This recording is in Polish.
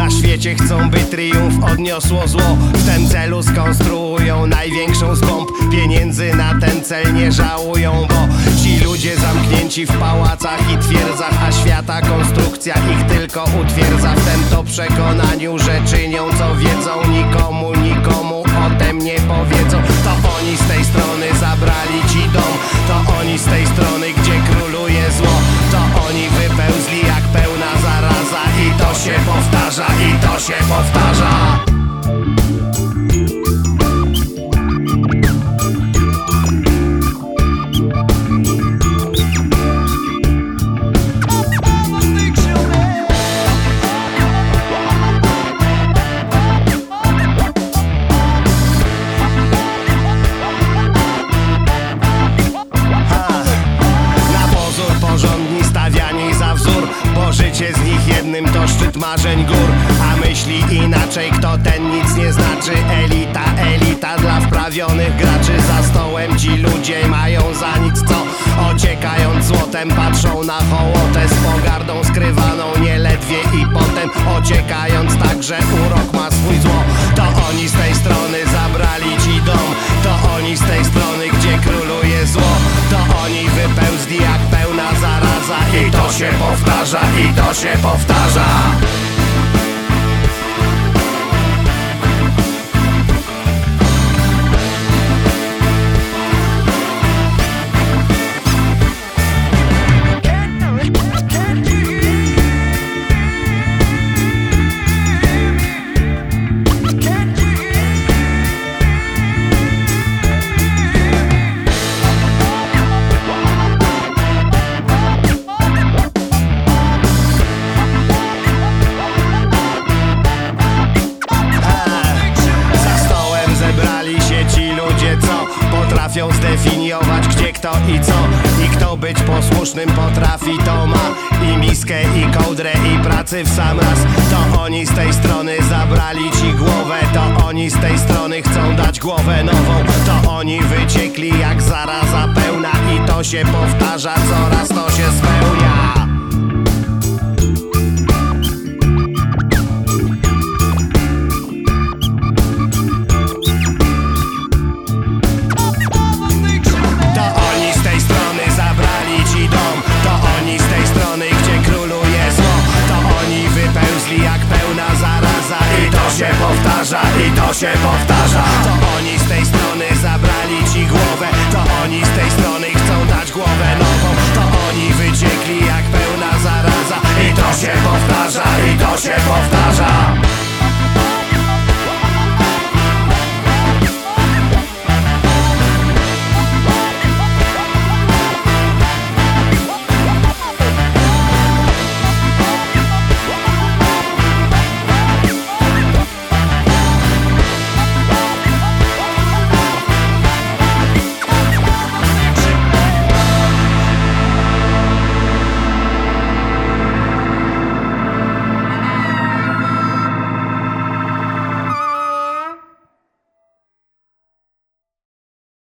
Na świecie chcą, by triumf odniosło zło. W tym celu skonstruują największą z bomb. Pieniędzy na ten cel nie żałują Bo ci ludzie zamknięci w pałacach i twierdzach A świata konstrukcja ich tylko utwierdza. W tym to przekonaniu, że czynią co wiedzą Nikomu, nikomu i to jednym to szczyt marzeń gór A myśli inaczej, kto ten nic nie znaczy. Elita, elita dla wprawionych graczy. Za stołem ci ludzie mają za nic co Ociekając złotem. Patrzą na hołotę Z pogardą skrywaną nieledwie i potem Ociekając. Tak, że urok ma swój zło. To oni z tej strony się powtarza, i to się powtarza zdefiniować gdzie, kto i co. I kto być posłusznym potrafi, to ma i miskę, i kołdrę, i pracy w sam raz. To oni z tej strony zabrali ci głowę. To oni z tej strony chcą dać głowę nową. To oni wyciekli jak zaraza pełna. I to się powtarza, coraz